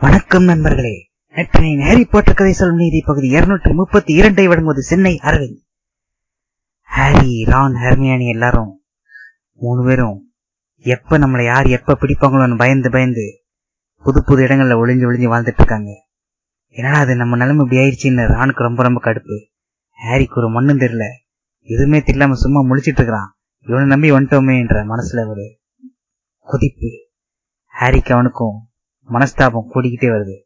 வணக்கம் நண்பர்களே. நற்றினின் ஹாரி போட்ட கதை சொல்லும் நீதி பகுதி இருநூற்றி முப்பத்தி இரண்டை வழங்குவது Chennai Aravind Harry Ron Hermione எல்லாரும் மூணு பேரும் எப்ப நம்மளை யார் எப்ப பிடிப்பாங்களோன்னு பயந்து பயந்து புது புது இடங்கள்ல ஒளிஞ்சு ஒளிஞ்சு வாழ்ந்துட்டு இருக்காங்க. என்னடா அது நம்ம நிலைமை இப்படி ஆயிடுச்சுன்னு ரானுக்கு ரொம்ப ரொம்ப கடுப்பு. ஹாரிக்கு ஒரு மண்ணும் தெரியல. எதுவுமே தெரியாம சும்மா முழிச்சிட்டு இருக்கிறான். இவனை நம்பி வந்துட்டோமே என்ற மனசுல ஒரு கொதிப்பு. ஹாரிக்கு அவனுக்கும் மனஸ்தாபம் கூடிக்கிட்டே வருது.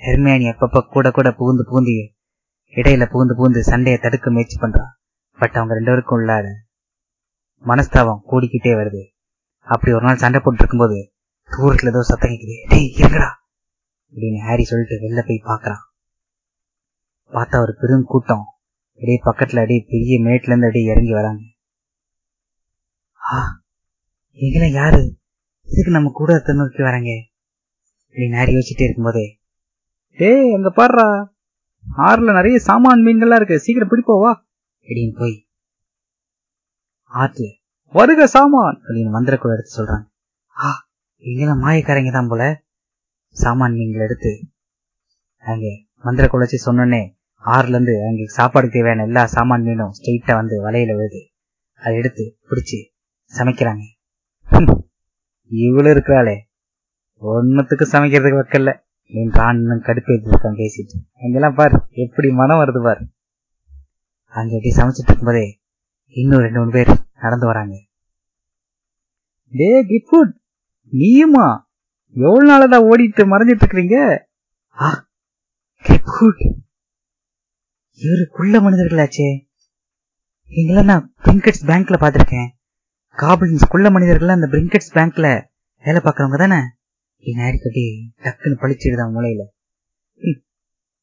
ஹெர்மியானி அப்பப்ப கூட கூட புகுந்து புகுந்து இடையில புகுந்து புகுந்து சண்டையை தடுக்க முயற்சி பண்றான் பட் அவங்க ரெண்டு பேருக்கும் உள்ளாத மனஸ்தாபம் கூடிக்கிட்டே வருது. அப்படி ஒரு நாள் சண்டை போட்டு இருக்கும்போது தூரத்துல ஏதோ சத்தம் கேக்குது. டேய் இருக்கடா அப்படின்னு ஹாரி சொல்லிட்டு வெளில போய் பாக்குறான் பார்த்தா ஒரு பெரும் கூட்டம். அப்படியே பக்கத்துல அப்படியே பெரிய மேட்ல இருந்து அப்படியே இறங்கி வராங்க. ஆ எங்கெல்லாம் யாரு? இதுக்கு நம்ம கூட நோக்கி வராங்க. அப்படின்னு ஹாரி யோசிச்சுட்டே இருக்கும்போதே டேய் அங்க பாடுறா ஆறுல நிறைய சாமான் மீன்கள்லாம் இருக்கு. சீக்கிரம் பிடிப்போவா அப்படின்னு போய் ஆத்துல வருக சாமான். அப்படின்னு மந்திர கூட எடுத்து சொல்றாங்க. ஆ இங்கெல்லாம் மாயக்காரங்க தான் போல. சாமான் மீன்கள் எடுத்து அங்க மந்திர குழச்சி சொன்னோன்னே ஆறுல இருந்து அங்க சாப்பாடு தேவையான எல்லா சாமான் மீனும் ஸ்ட்ரெயிட்டா வந்து வலையில விழுது. அதை எடுத்து பிடிச்சி சமைக்கிறாங்க. இவ்வளவு இருக்கிறாளே. ஒன்னத்துக்கு சமைக்கிறதுக்கு வைக்கல. என் இன்னும் கடுப்பேற்றி இருக்கான் பேசிட்டு. அங்கெல்லாம் பாரு எப்படி மனம் வருது பாரு. அங்க எப்படி சமைச்சிட்டு இருக்கும்போதே இன்னும் ரெண்டு மூணு பேர் நடந்து வராங்க. டே கிஃபுட் நீயுமா? எவ்வளவு நாளதான் ஓடிட்டு மறைஞ்சிட்டு இருக்கிறீங்க? ஆ இவரு குள்ள மனிதர்களாச்சே. இங்கெல்லாம் நான் பிரிங்கட்ஸ் பேங்க்ல பாத்திருக்கேன் காபிள்ஸ் குள்ள மனிதர்கள் அந்த பிரிங்கட்ஸ் பேங்க்ல வேலை பாக்குறவங்க தானே? நேரிக்கு அப்படியே டக்குன்னு பழிச்சிடுதான் மூளையில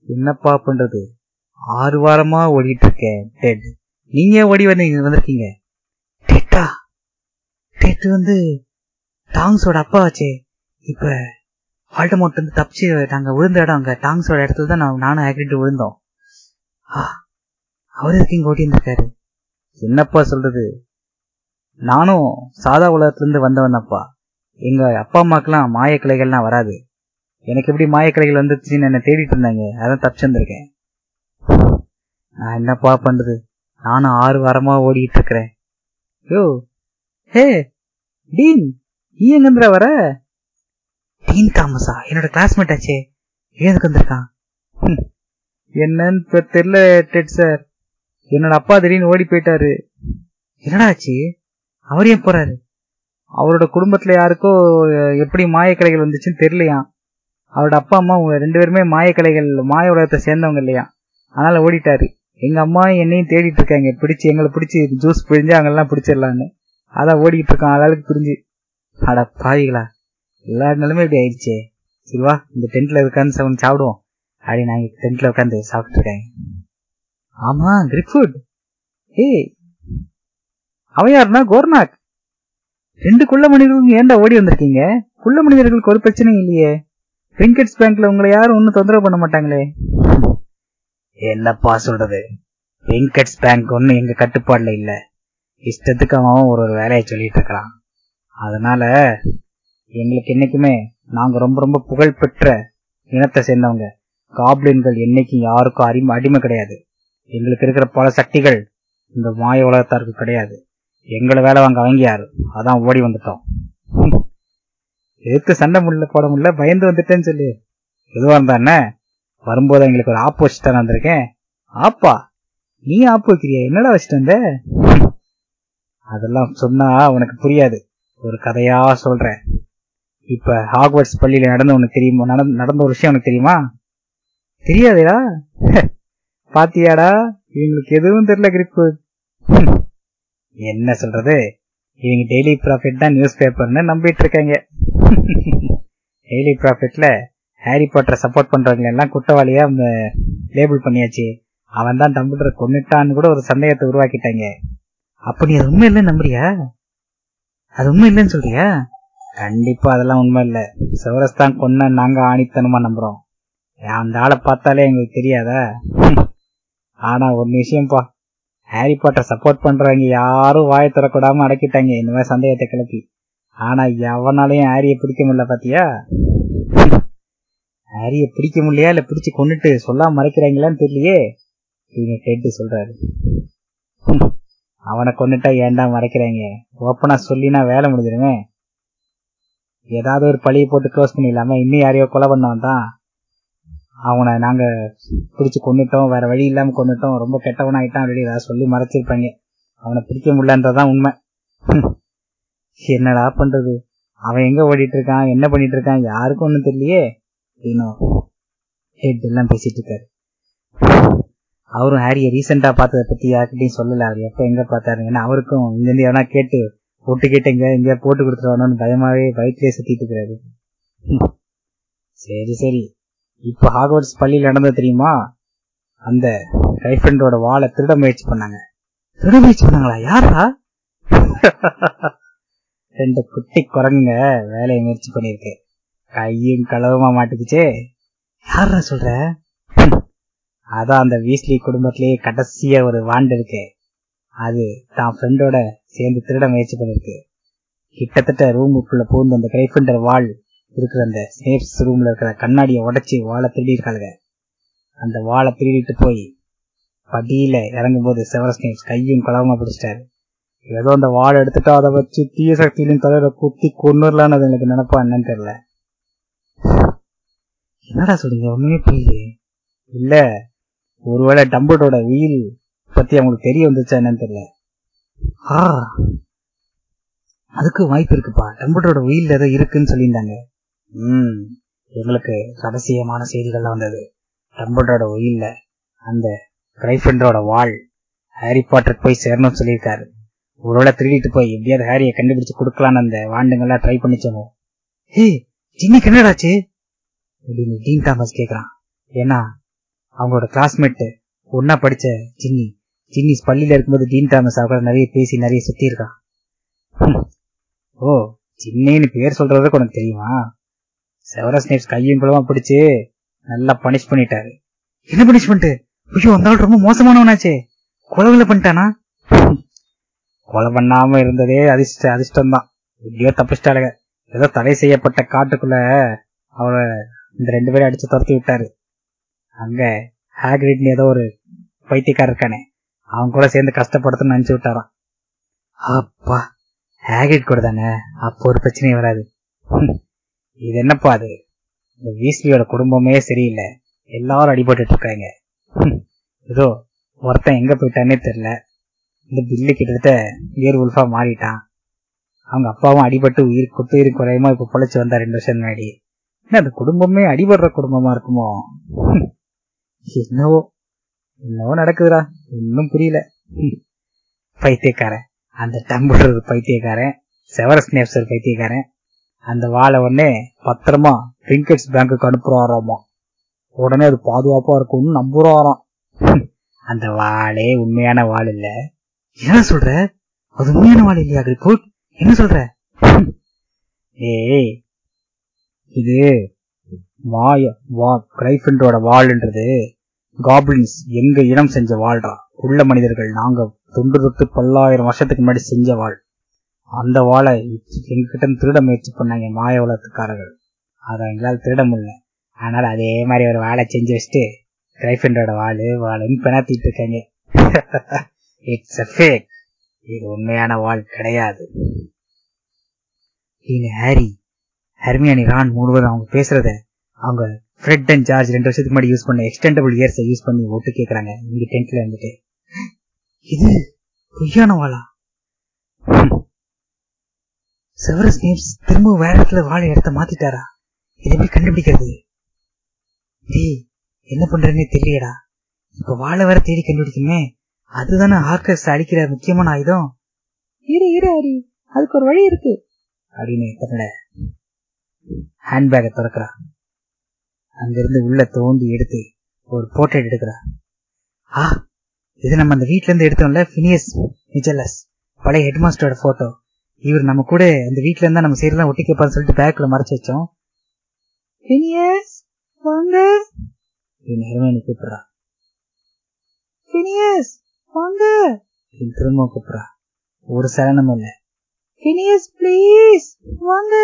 என்னப்பா பண்றது ஆறு வாரமா ஓடிட்டு இருக்கேன் டெட் நீங்க ஓடி வந்து வந்திருக்கீங்க டெட்டா டெட் வந்து டாங்ஸோட அப்பா வச்சே இப்ப ஆல்டமோட் வந்து தப்பிச்சு நாங்க விழுந்த இடம் அங்க டாங்ஸோட இடத்துல தான் நான் நானும் ஆக்டிட்டு விழுந்தோம் அவர் எதுக்கு இங்க ஓடி இருந்திருக்காரு என்னப்பா சொல்றது நானும் சாதா உலகத்துல இருந்து வந்தவன் அப்பா எங்க அப்பா அம்மாக்கெல்லாம் மாயக்கிளைகள்லாம் வராது. எனக்கு எப்படி மாயக்கிளைகள் வந்துச்சுன்னு என்ன தேடிட்டு இருந்தாங்க. அதான் தப்பிச்சு வந்திருக்கேன். நான் என்னப்பா பண்றது? நானும் ஆறு வாரமா ஓடிட்டு இருக்கிறேன். யோ ஹே டீன் நீ எங்கிருந்துற வர? டீன் தாமஸா என்னோட கிளாஸ்மேட் ஆச்சே. ஏதுக்கு வந்திருக்கான்? என்னன்னு தெரியல டெட் சார் என்னோட அப்பா திடீர்னு ஓடி போயிட்டாரு. என்னடா ஆச்சு? அவர் ஏன் போறாரு? அவரோட குடும்பத்துல யாருக்கோ எப்படி மாயக்கலைகள் வந்துச்சுன்னு தெரியலையாம் அவரோட அப்பா அம்மா ரெண்டு பேருமே மாயக்கலைகள் மாய உலகத்தை சேர்ந்தவங்க இல்லையா? அதனால ஓடிட்டாரு. எங்க அம்மா என்னையும் தேடிட்டு இருக்காங்க. பிடிச்சி எங்களை பிடிச்சி ஜூஸ் பிழிஞ்சு அங்கெல்லாம் பிடிச்சிடலான்னு. அதான் ஓடிட்டு இருக்கான் ஆளாளுக்கு பிரிஞ்சு. அட பாவிகளா. எல்லா நிலமே இப்படி ஆயிடுச்சே. சரிவா இந்த டென்ட்ல இருக்கான்னு சவுண்ட் சாப்பிடுவோம். அப்படி நாங்க டென்ட்ல உட்காந்து சாப்பிட்டு இருக்காங்க ஆமா கிரிக் ஃபுட் ஏய் அவன் யாருன்னா? கோர்னாக் ரெண்டு குள்ள மனிதர்களும் ஏன்டா ஓடி வந்திருக்கீங்க? குள்ள மனிதர்களுக்கு ஒரு பிரச்சனையும் இல்லையே. பிரிங்கெட்ஸ் பேங்க்ல உங்களை யாரும் ஒன்னும் தொந்தரவு பண்ண மாட்டாங்களே. என்னப்பா சொல்றது? பிரிங்கெட்ஸ் பேங்க் ஒன்றும் எங்க கட்டுப்பாடுல இல்ல. இஷ்டத்துக்கு அவன் ஒரு ஒரு வேலையை சொல்லிட்டு இருக்கிறான் அதனால எங்களுக்கு என்னைக்குமே நாங்க ரொம்ப ரொம்ப புகழ்பெற்ற இனத்தை சேர்ந்தவங்க. காப்ளின்கள் என்னைக்கும் யாருக்கும் அடிமை அடிமை கிடையாது. எங்களுக்கு இருக்கிற பல சக்திகள் இந்த மாய உலகத்தாருக்கு கிடையாது. எங்களை வேலை வாங்க அவங்க யாரு அதான் ஓடி வந்துட்டோம். எதுக்கு சண்டை முடியல போட முடியல பயந்து வந்துட்டேன்னு சொல்லி. எதுவாக இருந்தா என்ன? வரும்போது எங்களுக்கு ஒரு ஆப்பு வச்சுட்டு வந்திருக்கேன். ஆப்பா நீ ஆப்பு வைக்கிறியா? என்னடா வச்சுட்டு வந்த? அதெல்லாம் சொன்னா உனக்கு புரியாது. ஒரு கதையா சொல்றேன். இப்ப ஹாக்வர்ட்ஸ் பள்ளியில நடந்த உனக்கு தெரியுமா? நடந்த ஒரு விஷயம் உனக்கு தெரியுமா? தெரியாதேடா. பாத்தியாடா? இவங்களுக்கு எதுவும் தெரியல கிரிப்பு என்ன சொல்றது? இவங்க டெய்லி ப்ராஃபிட் தான் நியூஸ் பேப்பர்னு நம்பிட்டு இருக்காங்க டெய்லி ப்ராஃபிட்ல ஹாரி பாட்டரை சப்போர்ட் பண்றவங்க எல்லாம் குற்றவாளியா லேபிள் பண்ணியாச்சு. அவன் தான் டம்பிள்டரை கொண்டுட்டான்னு கூட ஒரு சந்தேகத்தை உருவாக்கிட்டாங்க. அப்ப நீ அது உண்மை இல்லைன்னு நம்புறியா? அது உண்மை இல்லைன்னு சொல்றியா? கண்டிப்பா அதெல்லாம் உண்மை இல்லை. சிவரஸ் தான் கொன்ன நாங்க ஆணித்தனமா நம்புறோம். அந்த ஆளை பார்த்தாலே எங்களுக்கு தெரியாதா? ஆனா ஒரு விஷயம்ப்பா ஹாரி பாட்டர் சப்போர்ட் பண்றவங்க யாரும் வாய திறக்கூடாம அடக்கிட்டாங்க. இந்த மாதிரி சந்தேகத்தை கிளப்பி. ஆனா எவனாலையும் ஹாரிய பிடிக்க முடியல பாத்தியா? ஹாரிய பிடிக்க முடியலையா? இல்ல பிடிச்சு கொண்டுட்டு சொல்லாம மறைக்கிறாங்களான்னு தெரியலையே? டெட்டு சொல்றாரு. அவனை கொண்டுட்டா ஏன்டா மறைக்கிறாங்க? ஓப்பனா சொல்லினா வேலை முடிஞ்சிருமே. ஏதாவது ஒரு பழியை போட்டு க்ளோஸ் பண்ணிடலாம. இன்னும் யாரையோ கொலை பண்ணவன் தான் அவனை நாங்க பிடிச்சு கொண்டுட்டோம் வேற வழி இல்லாம கொண்டுட்டோம் ரொம்ப கெட்டவன் ஆயிட்டான் அப்படி ஏதாவது சொல்லி மறைச்சிருப்பாங்க. அவனை பிடிக்க முடியலன்றதான் உண்மை. என்னடா பண்றது? அவன் எங்க ஓடிட்டு இருக்கான் என்ன பண்ணிட்டு இருக்கான் யாருக்கும் ஒண்ணும் தெரியலையே. அப்படின்னு ஹெட் எல்லாம் பேசிட்டு இருக்காரு அவரும் ஹாரிய ரீசெண்டா பார்த்ததை பத்தி யார்கிட்டையும் சொல்லல. அவர் எப்ப எங்க பார்த்தாரு ஏன்னா அவருக்கும் இங்கிருந்து எவனா கேட்டு ஒட்டு கேட்டு எங்க எங்க போட்டு கொடுத்துருவானு பயமாவே பைக்லயே சுத்திட்டு இருக்கிறாரு. சரி சரி. இப்ப ஹார்வர்ட்ஸ் பள்ளியில் நடந்தது தெரியுமா? அந்த கைஃப்ரெண்டோட வாழை திருட முயற்சி பண்ணாங்க. திருட முயற்சி பண்ணாங்களா? யாரா ரெண்டு குட்டி குரங்குங்க வேலையை முயற்சி பண்ணிருக்கு கையும் களவுமா மாட்டுக்குச்சே. யாரா சொல்ற? அதான் அந்த வீஸ்லி குடும்பத்திலேயே கடைசியா ஒரு வாண்டு இருக்கு. அது தான் ஃப்ரெண்டோட சேர்ந்து திருட முயற்சி பண்ணிருக்கு கிட்டத்தட்ட ரூமுக்குள்ள பூந்து அந்த கைஃபண்டர் வாள் இருக்கிற அந்த ஸ்னேப்ஸ் ரூம்ல இருக்கிற கண்ணாடியை உடைச்சி வாழை திருடி இருக்காளுங்க. அந்த வாழை திருடிட்டு போய் படியில இறங்கும் போது செவர ஸ்னேப்ஸ் கையும் களவமா பிடிச்சிட்டாரு. ஏதோ அந்த வாழை எடுத்துட்டு அதை வச்சு தீய சக்தியிலும் தலையில குத்தி கொண்டுலான்னு அது எனக்கு நினைப்பா என்னன்னு தெரியல. என்னடா சொல்றீங்க? ஒண்ணுமே புரியலையே. இல்ல ஒருவேளை டம்புடோட உயில் பத்தி அவங்களுக்கு தெரிய வந்துச்சா என்னன்னு தெரியல. ஆ அதுக்கு வாய்ப்பு இருக்குப்பா. டம்புடோட உயில் ஏதோ இருக்குன்னு சொல்லியிருந்தாங்க. ம். எங்களுக்கு ரகசியமான செய்திகள்லாம் வந்தது. டம்புடோட ஒயில்ல அந்த கிரைஃபண்டரோட வாள் ஹாரி பாட்டர் போய் சேரணும்னு சொல்லியிருக்காரு. ஒருவேளை திருடிட்டு போய் எப்படியாவது ஹாரியை கண்டுபிடிச்சு கொடுக்கலான்னு அந்த வாண்டுங்கெல்லாம் ட்ரை பண்ணிச்சோமோ. ஹே சின்ன என்னடாச்சு? அப்படின்னு டீன் தாமஸ் கேட்குறான் ஏன்னா அவங்களோட கிளாஸ்மேட்டு ஒன்னா படிச்ச ஜின்னி ஜின்னி பள்ளியில இருக்கும்போது டீன் தாமஸ் அவங்கள நிறைய பேசி நிறைய சுத்தி இருக்கான் ஓ ஜின்னின்னு பேர் சொல்றது உனக்கு தெரியுமா? செவரஸ் நேப்ஸ் கையும் குளமா பிடிச்சு நல்லா பனிஷ் பண்ணிட்டாரு. என்ன பனிஷ்மெண்ட் ஐயோ அந்த ஆள் ரொம்ப மோசமானவனாச்சே. கொலவுல பண்ணிட்டானா? கொலை பண்ணாம இருந்ததே அதிர்ஷ்ட அதிர்ஷ்டம் தான் எப்படியோ தப்பிச்சிட்டாளுங்க ஏதோ தடை செய்யப்பட்ட காட்டுக்குள்ள அவரை இந்த ரெண்டு பேரும் அடிச்சு துரத்தி விட்டாரு. அங்க ஹேக்ரிட்னு ஏதோ ஒரு பைத்தியக்காரர் இருக்கானே அவன் கூட சேர்ந்து கஷ்டப்படுத்தணும்னு நினைச்சு விட்டாராம். அப்பா ஹேக்ரிட் கூட தானே? அப்போ ஒரு பிரச்சனையும் வராது. இது என்னப்பா அது? இந்த வீஸ்லியோட குடும்பமே சரியில்லை. எல்லாரும் அடிபட்டு இருக்காங்க. ஏதோ ஒருத்தன் எங்க போயிட்டானே தெரியல. இந்த பில்லு கிட்டத்தட்ட வியர் உல்ஃபா மாறிட்டான். அவங்க அப்பாவும் அடிபட்டு உயிர் கொத்து உயிர் குறையுமா இப்ப பொழைச்சு வந்தா ரெண்டு வருஷம் முன்னாடி? என்ன அந்த குடும்பமே அடிபடுற குடும்பமா இருக்குமோ? என்னவோ என்னவோ நடக்குதுடா. ஒன்னும் புரியல. பைத்தியக்காரன். அந்த டம்புளர் பைத்தியக்காரன். செவரஸ் நேப்சர் பைத்தியக்காரன். அந்த வாழை உடனே பத்திரமா ட்ரிங்கெட்ஸ் பேங்குக்கு அனுப்புறாராமா. உடனே அது பாதுகாப்பா இருக்கும்னு நம்புறாராம். அந்த வாளே உண்மையான வாள் இல்ல. என்ன சொல்ற? அது உண்மையான வாள் இல்லையா ரிப்போர்ட் என்ன சொல்ற? ஏய் இது வாய வா கிரைஃபண்டோட வாள்ன்றது காப்ளின்ஸ் எங்க இனம் செஞ்ச வாழ்றா உள்ள மனிதர்கள் நாங்க தொண்டு தொட்டு பல்லாயிரம் வருஷத்துக்கு முன்னாடி செஞ்ச வாழ் அந்த வாழை எங்ககிட்ட திருட முயற்சி பண்ணாங்க மாய உலகத்துக்காரர்கள். அதை எங்களால் திருட முடியல. அதனால அதே மாதிரி ஒரு வாழை செஞ்சு வச்சுட்டு கிரைஃபண்டோட வாள் வாழுன்னு பெணாத்திட்டு இருக்காங்க. இட்ஸ் அ ஃபேக் இது உண்மையான வாள் கிடையாது. ஹாரி. ஹர்மியானி ரான் முழுவதும் அவங்க பேசுறத அவங்க ஃப்ரெட் அண்ட் ஜார்ஜ் ரெண்டு வருஷத்துக்கு முன்னாடி யூஸ் பண்ண எக்ஸ்டெண்டபிள் இயர்ஸை யூஸ் பண்ணி ஓட்டு கேட்கறாங்க இங்க டென்ட்ல இருந்துட்டு. இது பொய்யான வாழா செவரஸ் நேம்ஸ் திரும்ப வேற இடத்துல வாழை இடத்த மாத்திட்டாரா? இதை எப்படி கண்டுபிடிக்கிறது. டேய் என்ன பண்றேன்னே தெரியலடா. இப்ப வாழை வேற தேடி கண்டுபிடிக்குமே. அதுதானே ஹார்கர்ஸ் அடிக்கிற முக்கியமான ஆயுதம். இரு இரு ஹரி அதுக்கு ஒரு வழி இருக்கு. அப்படின்னு தன்னோட ஹேண்ட்பேக்கை திறக்கிறா. அங்கிருந்து உள்ள தோண்டி எடுத்து ஒரு போர்ட்ரேட் எடுக்கிறா. ஆ இது நம்ம அந்த வீட்ல இருந்து எடுத்தோம்ல பினியஸ் மிஜலஸ் பழைய ஹெட் மாஸ்டரோட போட்டோ இவர் நம்ம கூட அந்த வீட்ல இருந்தா நம்ம சைடுலாம் ஒட்டி கேட்பான்னு சொல்லிட்டு பேக்ல மறைச்சு வச்சோம். பினியஸ் வாங்க. ஹெர்மேனி கூப்பிடுறா. பினியஸ் வாங்க. திரும்ப கூப்பிடுறா. ஒரு சலனம் இல்ல. பினியஸ் ப்ளீஸ் வாங்க.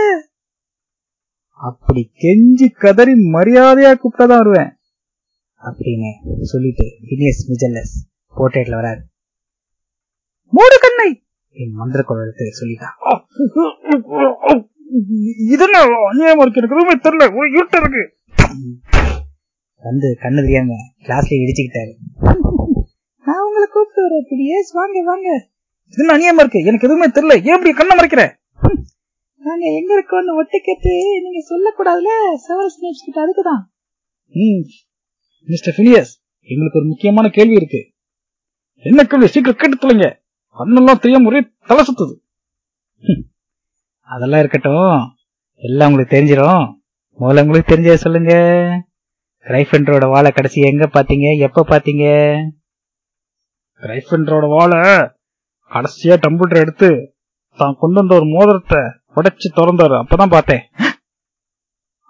அப்படி கெஞ்சி கதறி மரியாதையா கூப்பிட்டாதான் வருவேன். அப்படின்னு சொல்லிட்டு மிஜல்லஸ் போர்ட்ரேட்ல வராரு. மூடு கண்ணை என் மந்திர குரலுக்கு சொல்லிட்டான் இதென்ன அநியாயமா இருக்கு? எனக்கு எதுவுமே தெரியல. ஒரு இருட்ட இருக்கு. வந்து கண்ணு தெரியாம கிளாஸ்ல இடிச்சுக்கிட்டாரு. நான் உங்களை கூப்பிட்டு வரேன் பிடிஎஸ் வாங்க வாங்க. இது அநியாயமா இருக்கு? எனக்கு எதுவுமே தெரியல. ஏன் இப்படி கண்ணை மறைக்கிற? நாங்க எங்க இருக்கோம்னு ஒட்டி கேட்டு நீங்க சொல்லக்கூடாதுல செவல் ஸ்னேப்ஸ் கிட்ட அதுக்குதான் மிஸ்டர் பிலியஸ் எங்களுக்கு ஒரு முக்கியமான கேள்வி இருக்கு. என்ன கேள்வி? சீக்கிரம் கேட்டு தொலைங்க. அண்ணெல்லாம் தெரியாம ஒரே தலை சுத்துது. அதெல்லாம் இருக்கட்டும். எல்லாம் உங்களுக்கு தெரிஞ்சிடும் முதல்ல உங்களுக்கு தெரிஞ்சத சொல்லுங்க. கிரைஃபெண்டரோட வாழை கடைசி எங்க பாத்தீங்க எப்ப பாத்தீங்க கிரைஃபெண்டரோட வாழை கடைசியா டம்பிள்டர் எடுத்து தான் கொண்டு வந்த ஒரு மோதிரத்தை உடைச்சு திறந்தாரு. அப்பதான் பார்த்தேன்.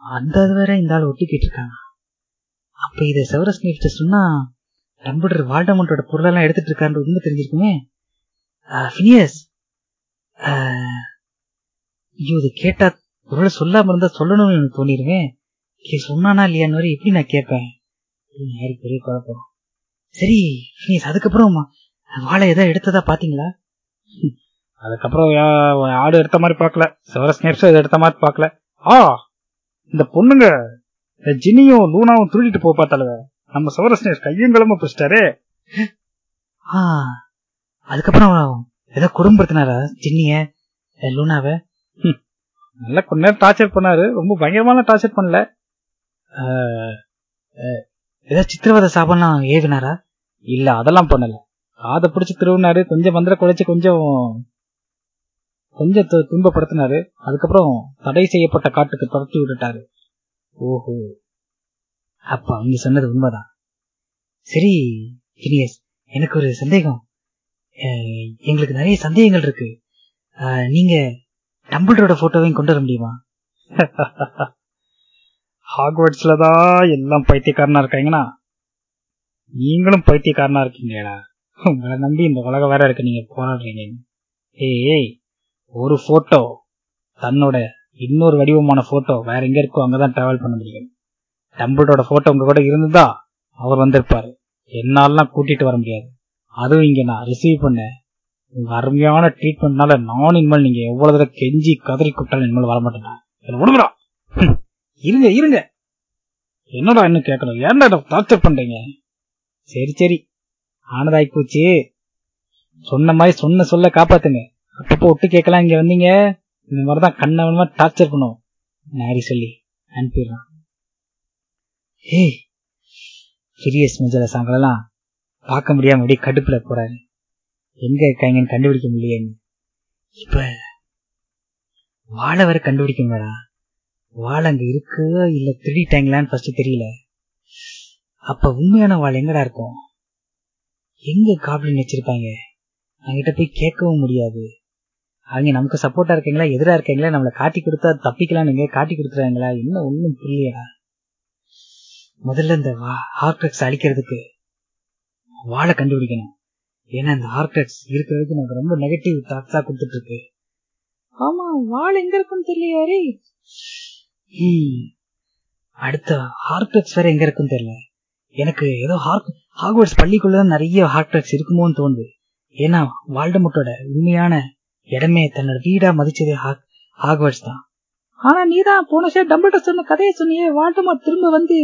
அந்த அது வேற இந்த ஆள் ஒட்டிக்கிட்டு இருக்காங்க அப்ப இத செவரஸ் நீஃப்ட சொன்னா டம்பிள்டர் வால்டமோட்டோட பொருளெல்லாம் எடுத்துட்டு இருக்காரு உண்மை தெரிஞ்சிருக்குமே. ஃபினியஸ் ஐயோ இது கேட்டா ஒருவேளை சொல்லாம இருந்தா சொல்லணும்னு எனக்கு தோணிருமே சொன்னானா இல்லையான்னு வரை எப்படி நான் கேட்பேன்? ஹாரி பெரிய குழப்பம். சரி ஃபினியஸ் அதுக்கப்புறம் வாழை ஏதோ எடுத்ததா பாத்தீங்களா? அதுக்கப்புறம் ஆடு எடுத்த மாதிரி பாக்கல செவரஸ் நேப்ஸ் எடுத்த மாதிரி பாக்கல ஆ இந்த பொண்ணுங்க ஜினியும் லூனாவும் திருடிட்டு போய் பார்த்தாலுவ நம்ம செவரஸ் நேப்ஸ் கையும் கிளம்ப பிடிச்சிட்டாரு ஆ அதுக்கப்புறம் ஏதோ குடும்பத்தினாரா ஜின்னிய லூனாவ. நல்லா கொஞ்ச நேரம் டார்ச்சர் பண்ணாரு. ரொம்ப பயங்கரமான டார்ச்சர் பண்ணல. ஏதாவது சித்திரவதை சாபம்லாம் ஏவினாரா? இல்ல அதெல்லாம் பண்ணல. காதை பிடிச்சு திருவினாரு. கொஞ்சம் மந்திர குழைச்சு கொஞ்சம் கொஞ்சம் துன்பப்படுத்தினாரு. அதுக்கப்புறம் தடை செய்யப்பட்ட காட்டுக்கு துரத்தி விட்டுட்டாரு. ஓஹோ. அப்ப அவங்க சொன்னது உண்மைதான். சரி ஃபினியஸ் எனக்கு ஒரு சந்தேகம். எங்களுக்கு நிறைய சந்தேகங்கள் இருக்கு. நீங்க டம்பிள்டரோட போட்டோவையும் கொண்டு வர முடியுமா? ஹாக்வர்ட்ஸ்ல தான் எல்லாம் பைத்தியக்காரனா இருக்காங்கன்னா நீங்களும் பைத்தியக்காரனா இருக்கீங்களா உங்களை நம்பி இந்த உலகம் வேற இருக்கு நீங்க போராடுறீங்க. ஏய் ஒரு போட்டோ தன்னோட இன்னொரு வடிவமான போட்டோ வேற எங்க இருக்கோ அங்கதான் டிராவல் பண்ண முடியும். டம்பிளோட போட்டோ உங்க கூட இருந்ததா அவர் வந்திருப்பாரு. என்னாலாம் கூட்டிட்டு வர முடியாது. அதுவும் இங்க நான் ரிசீவ் பண்ணேன் உங்க அருமையான ட்ரீட்மெண்ட்னால நான் இனிமேல் நீங்க எவ்வளவு தடவை கெஞ்சி கதறி கூப்பிட்டாலும் இனிமேல் வரமாட்டேன் விடுங்கடா இருங்க இருங்க. என்னடா இன்னும் கேட்கணும்? ஏன்டா டார்ச்சர் பண்றீங்க? சரி சரி. ஆனதாய் போச்சு. சொன்ன மாதிரி சொன்ன சொல்ல காப்பாத்துங்க. அப்பப்போ விட்டு கேட்கலாம் இங்க வந்தீங்க. இந்த மாதிரிதான் கண்ணவனமா டார்ச்சர் பண்ணுவோம். நாரி சொல்லி. அனுப்பிடுறான். ஏய் சீரியஸ் மெஜல சாங்களெல்லாம் பார்க்க முடியாம அப்படியே கடுப்புல போறாரு. எங்க இருக்காங்கன்னு கண்டுபிடிக்க முடியேன்னு இப்ப வாழை வர கண்டுபிடிக்க முடியாதா வாழை அங்க இருக்கு இல்ல திருடிட்டாங்களான்னு ஃபர்ஸ்ட் தெரியல. அப்ப உண்மையான வாழை எங்கடா இருக்கும்? எங்க காப்ளின் வச்சிருப்பாங்க? அவங்கிட்ட போய் கேட்கவும் முடியாது. அவங்க நமக்கு சப்போர்ட்டா இருக்கீங்களா எதிரா இருக்கீங்களா நம்மளை காட்டி கொடுத்தா தப்பிக்கலாம்னு நீங்க காட்டி கொடுத்துறாங்களா? என்ன ஒண்ணும் புரியலையா முதல்ல இந்த ஹார்டெக்ஸ் அழிக்கிறதுக்கு வாழை கண்டுபிடிக்கணும். ஏன்னா இந்த ஹார்டெக்ஸ் இருக்கிற வரைக்கும் நமக்கு ரொம்ப நெகட்டிவ் தாட்ஸா கொடுத்துட்டு இருக்கு ஆமா வாழை எங்க இருக்குன்னு தெரியலையாரி அடுத்த ஹார்டெக்ஸ் வேற எங்க இருக்குன்னு தெரியல. எனக்கு ஏதோ ஹார்வர்ட்ஸ் பள்ளிக்குள்ளதான் நிறைய ஹார்டெக்ஸ் இருக்குமோன்னு தோணுது. ஏன்னா வால்டமுட்டோட உண்மையான இடமே தன்னோட வீடா மதிச்சதே ஹாக்வர்ட்ஸ் தான். ஆனா நீதான் போன சார் டம்பிள்டர் சொன்ன கதையை சொன்னியே வால்டமோட் திரும்ப வந்து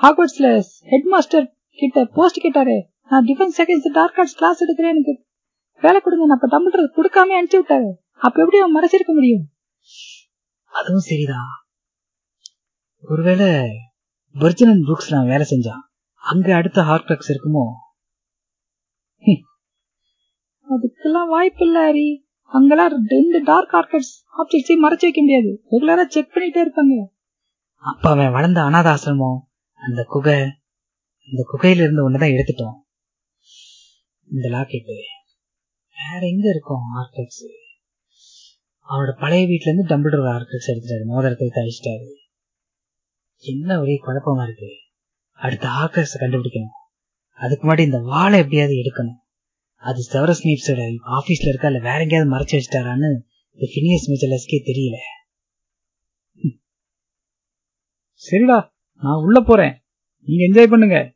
ஹாக்வர்ட்ஸ்ல ஹெட் மாஸ்டர் கிட்ட போஸ்ட் கேட்டாரு. நான் டிஃபென்ஸ் செகண்ட்ஸ் டார்க் ஆர்ட்ஸ் கிளாஸ் எடுக்கிறேன் எனக்கு வேலை கொடுங்க. நான் அப்ப டம்பிள்டர் கொடுக்காம அனுப்பிச்சு விட்டாரு. அப்ப எப்படி அவன் மறைச்சிருக்க முடியும்? அதுவும் சரிதான் ஒருவேளை ஒரிஜினல் புக்ஸ் நான் வேலை செஞ்சான் அங்க அடுத்த ஹார்டெக்ஸ் இருக்குமோ? அதுக்கெல்லாம் வாய்ப்பு இல்ல ஹரி. அங்கெல்லாம் ரெண்டு டார்க் ஆர்கட்ஸ் ஆப்ஜெக்ட்ஸையும் மறைச்சு வைக்க முடியாது. ரெகுலரா செக் பண்ணிட்டே இருப்பாங்க. அப்ப அவன் வளர்ந்த அனாத ஆசிரமம் அந்த குகை இந்த குகையில இருந்து ஒண்ணுதான் எடுத்துட்டோம். இந்த லாக்கெட்டு வேற எங்க இருக்கும் ஆர்கட்ஸ் அவனோட பழைய வீட்டுல இருந்து டம்பிள்டோர் ஆர்கட்ஸ் எடுத்துட்டாரு. மோதிரத்தை தழிச்சிட்டாரு என்ன ஒரே குழப்பமா இருக்கு. அடுத்த ஆர்கட்ஸ் கண்டுபிடிக்கணும். அதுக்கு முன்னாடி இந்த வாழை எப்படியாவது எடுக்கணும். அது செவரஸ் நீப்ஸோட ஆபீஸ்ல இருக்கா இல்ல வேற எங்கேயாவது மறைச்சு வச்சிட்டாரான்னு இந்த பினியஸ் மிச்சலஸ்க்கே தெரியல. சரிடா நான் உள்ள போறேன். நீங்க என்ஜாய் பண்ணுங்க.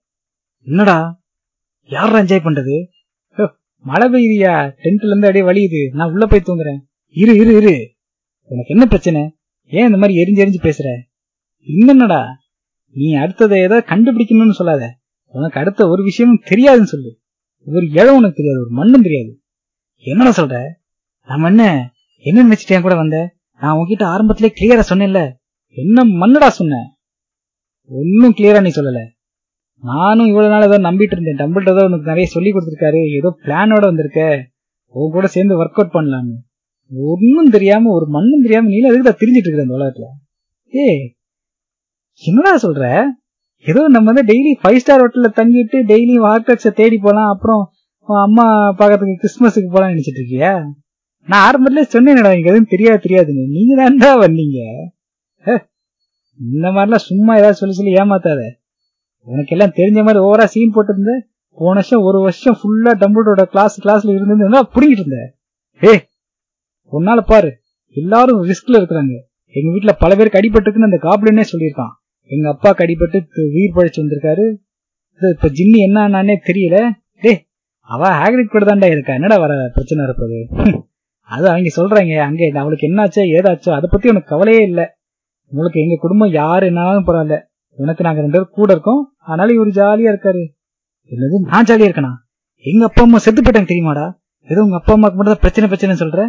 என்னடா? யாரா என்ஜாய் பண்றது? மழை பெய்யுதியா? டென்ட்ல இருந்து அப்படியே வலியுது நான் உள்ள போய் தூங்குறேன். இரு இரு இரு. உனக்கு என்ன பிரச்சனை? ஏன் இந்த மாதிரி எரிஞ்சு எரிஞ்சு பேசுற? என்னடா நீ அடுத்ததை ஏதோ கண்டுபிடிக்கணும்னு சொல்லாத. உனக்கு அடுத்த ஒரு விஷயமும் தெரியாதுன்னு சொல்லு. ஒரு இழம் உனக்கு தெரியாது. ஒரு மண்ணும் தெரியாது. என்னடா சொல்ற? நம்ம என்ன என்ன நினைச்சிட்டு என் கூட வந்த? நான் உன்கிட்ட ஆரம்பத்திலே கிளியரா சொன்னேன்ல. என்ன மண்ணடா சொன்ன? ஒன்னும் கிளியரா நீ சொல்லல. நானும் இவ்வளவு நாள் ஏதோ நம்பிட்டு இருந்தேன். டம்பிள்ட்ட ஏதோ உனக்கு நிறைய சொல்லி கொடுத்துருக்காரு. ஏதோ பிளானோட வந்திருக்க. உன் கூட சேர்ந்து ஒர்க் அவுட் பண்ணலான்னு. ஒன்னும் தெரியாம ஒரு மண்ணும் தெரியாம நீல அதுக்கு தான் தெரிஞ்சிட்டு இருக்கிற அந்த உலகத்துல? ஏ என்னடா சொல்ற? ஏதோ நம்ம வந்து டெய்லி ஃபைவ் ஸ்டார் ஹோட்டல்ல தங்கிட்டு டெய்லி வார்டக்ஸ தேடி போலாம். அப்புறம் அம்மா பாக்கிறதுக்கு கிறிஸ்மஸுக்கு போலாம் நினைச்சிட்டு இருக்கியா? நான் ஆரம்பத்துல சொன்னேன்டா எனக்கு எதுவும் தெரியாது தெரியாதுன்னு. நீங்க தான்டா வந்தீங்க இந்த மாதிரிலாம் சும்மா ஏதாவது சொல்லி சொல்லி ஏமாத்தாத. உனக்கு எல்லாம் தெரிஞ்ச மாதிரி ஓவரா சீன் போட்டிருந்த? போன வருஷம் ஒரு வருஷம் ஃபுல்லா டம்பிளோட கிளாஸ் கிளாஸ்ல இருந்து புடிங்கிட்டு இருந்த? ஏய் உன்னால பாரு எல்லாரும் ரிஸ்க்ல இருக்கிறாங்க. எங்க வீட்டுல பல பேருக்கு அடிபட்டுருக்குன்னு அந்த காப்ளினே சொல்லியிருக்கான். எங்க அப்பா அடிபட்டு உயிர் பழிச்சு வந்திருக்காரு. இப்ப ஜிம்மி என்ன ஆனானே தெரியல. டே அவ ஹேக்ரிட் கூட தான்டா இருக்கா? என்னடா வர பிரச்சனை இருப்பது அது அவங்க சொல்றாங்க அங்க அவளுக்கு என்னாச்சோ ஏதாச்சோ அதை பத்தி உனக்கு கவலையே இல்லை. உங்களுக்கு எங்க குடும்பம் யாரு என்னாலும் பரவாயில்ல. உனக்கு நாங்க ரெண்டு பேரும் கூட இருக்கோம். அதனால இவரு ஜாலியா இருக்காரு. என்னது நான் ஜாலியா இருக்கனா? எங்க அப்பா அம்மா செத்து போயிட்டாங்க தெரியுமாடா? ஏதோ உங்க அப்பா அம்மாக்கு மட்டும் தான் பிரச்சனை பிரச்சனை சொல்ற?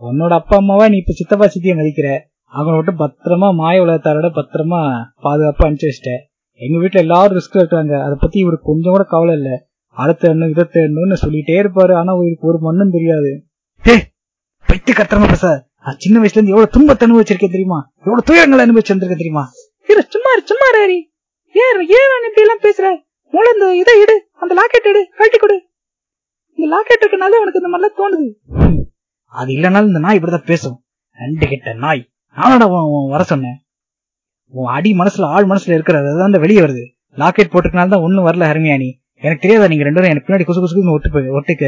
உன்னோட அப்பா அம்மாவா நீ இப்ப சித்தப்பா சித்தியை மதிக்கிற. அவங்கள விட்டு பத்திரமா மாய உலகத்தாரோட பத்திரமா பாதுகாப்பா அனுப்பிச்சு வச்சிட்டேன் எங்க வீட்டுல எல்லாரும் ரிஸ்க் இருக்காங்க. அதை பத்தி இவருக்கு கொஞ்சம் கூட கவலை இல்ல. அடுத்த தேடணும் இதை தேடணும்னு சொல்லிட்டே இருப்பாரு. ஆனா இவருக்கு ஒரு மண்ணும் தெரியாது. பைத்து கத்திரமா பேச நான் சின்ன வயசுல இருந்து எவ்வளவு துன்பத்தை அனுபவிச்சிருக்கேன் தெரியுமா? எவ்வளவு துயரங்களை அனுபவிச்சு வந்திருக்கேன் தெரியுமா? இரு சும்மா இரு, சும்மா ரேரி ஏன் ஏன் இப்படி எல்லாம் பேசுற? மூல இந்த இதை எடு அந்த லாக்கெட் எடு கழட்டி கொடு. இந்த லாக்கெட் இருக்கனால உனக்கு இந்த மாதிரிலாம் தோணுது. அது இல்லைனாலும் இந்த நாய் இப்படிதான் பேசும். ரெண்டு கிட்ட நாய். நானடா உன் வர சொன்னேன். உன் அடி மனசுல ஆள் மனசுல இருக்கிறது அதுதான் வெளியே வருது. லாக்கெட் போட்டுக்கனால தான் ஒண்ணும் வரல ஹர்மியானி எனக்கு தெரியாதா நீங்க ரெண்டு எனக்கு பின்னாடி குசு குசுக்கு ஒட்டு போய் ஒட்டுக்கு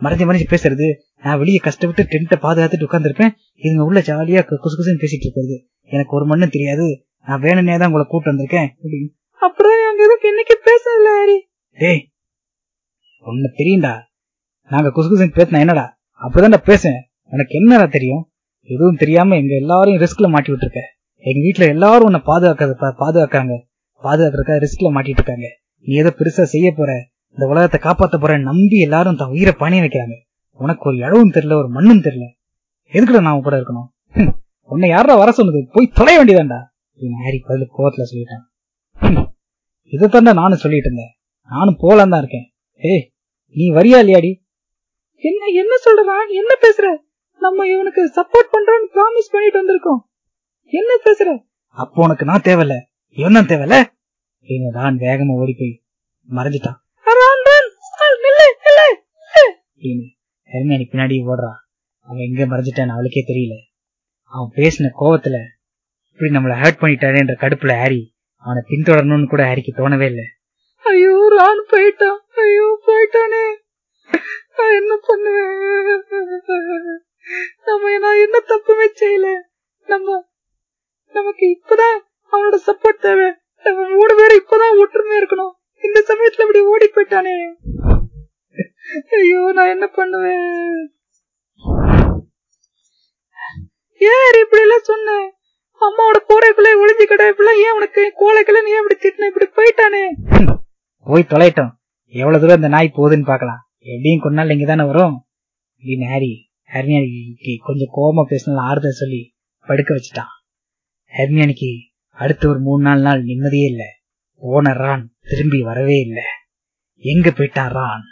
மறைஞ்சு மறைஞ்சு பேசுறது. நான் வெளியே கஷ்டப்பட்டு டென்ட்டை பாதுகாத்துட்டு உட்காந்துருப்பேன் இதுங்க உள்ள ஜாலியா கு- குசு குசுன்னு பேசிட்டு இருக்கிறது. எனக்கு ஒரு மண்ணும் தெரியாது. நான் வேணும்னே தான் உங்களை கூட்டு வந்திருக்கேன். அப்படின்னு. அப்புறம் அங்க இன்னைக்கு பேசல ஹரி. டேய் ஒண்ணு தெரியும்டா. நாங்க குசு குசுன்னு பேசினா என்னடா? அப்படிதான்டா பேசுவேன். உனக்கு என்னடா தெரியும்? எதுவும் தெரியாம எங்க எல்லாரையும் ரிஸ்க்ல மாட்டி விட்டுருக்க. எங்க வீட்டுல எல்லாரும் உன்னை பாதுகாக்க பா- பாதுகாக்காங்க பாதுகாக்கிறதுக்காக ரிஸ்க்ல மாட்டிட்டு இருக்காங்க. நீ ஏதோ பெருசா செய்ய போற? இந்த உலகத்தை காப்பாத்த போற நம்பி எல்லாரும் தன் உயிரை பணிய வைக்கிறாங்க. உனக்கு ஒரு இழவும் தெரியல ஒரு மண்ணும் தெரியல. எதுக்குடா நான் கூட இருக்கணும்? உன்னை யாரா வர சொன்னது? போய் தொலைய வேண்டியதான்டா. அப்படின்னு ஹாரி பதில் கோவத்துல சொல்லிட்டான். ஹம், இதைத்தான்டா நானும் சொல்லிட்டு இருந்தேன். நானும் போலாம் தான் இருக்கேன். ஏய் நீ வரியா இல்லையாடி? என்ன என்ன சொல்றா என்ன பேசுற? நம்ம இவனுக்கு சப்போர்ட் பண்றோம்னு ப்ராமிஸ் பண்ணிட்டு வந்திருக்கோம். என்ன பேசுற? அப்போ உனக்கு நான் தேவையில்ல. இவன் தான் தேவையில்ல. அப்படின்னு தான் வேகமா ஓடி போய் மறைஞ்சிட்டான். Ron, Ron, Ron. அப்படின்னு ஹெர்மியானி பின்னாடி ஓடுறா. அவன் எங்க மறைஞ்சிட்டான்னு அவளுக்கே தெரியல. அவன் பேசின கோவத்துல இப்படி நம்மளை ஹர்ட் பண்ணிட்டாரேன்ற கடுப்புல ஹாரி அவனை பின்தொடரணும்னு கூட ஹாரிக்கு தோணவே இல்லை. ஐயோ ரான் போயிட்டான். ஐயோ போயிட்டானே. நான் என்ன பண்ணுவேன்? நம்ம நான் என்ன தப்புமே செய்யல. நம்ம நமக்கு இப்பதான் அவனோட சப்போர்ட் தேவை. நம்ம மூணு பேரும் இப்பதான் ஒற்றுமையா இருக்கணும். இந்த சமயத்துல இப்படி ஓடி போயிட்டானே. ஐயோ நான் என்ன பண்ணுவேன்? ஏன் இப்படி எல்லாம் சொன்னேன் அம்மாவோட கூரைக்குள்ளே ஒளிஞ்சுக்கிட கடை ஏன் உனக்கு? கோலைக்குள்ள நீ ஏன் இப்படி திட்டின? இப்படி போயிட்டானே? போய் தொலைட்டோம் எவ்வளவு தூரம் இந்த நாய் போகுதுன்னு பாக்கலாம் எப்படியும் கொஞ்ச நாள் இங்க தானே வரும். அப்படின்னு ஹாரி ஹெர்மியானிக்கு கொஞ்சம் கோபமா பேசினால ஆறுதல் சொல்லி படுக்க வச்சுட்டான். ஹெர்மியானிக்கு அடுத்த ஒரு மூணு நாலு நாள் நிம்மதியே இல்ல. ஓனர் ரான் திரும்பி வரவே இல்ல. எங்க போயிட்டான் ரான்?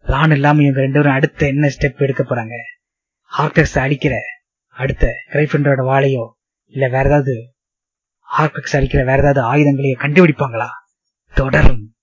ரான் இல்லாம இவங்க ரெண்டு பேரும் அடுத்த என்ன ஸ்டெப் எடுக்க போறாங்க? ஹார்டெக்ஸ் அடிக்கிற அடுத்த கிரைஃபண்டரோட வாளையோ இல்ல வேற ஏதாவது ஹார்டெக்ஸ் அடிக்கிற வேற ஏதாவது ஆயுதங்களையே கண்டுபிடிப்பாங்களா? தொடரும்.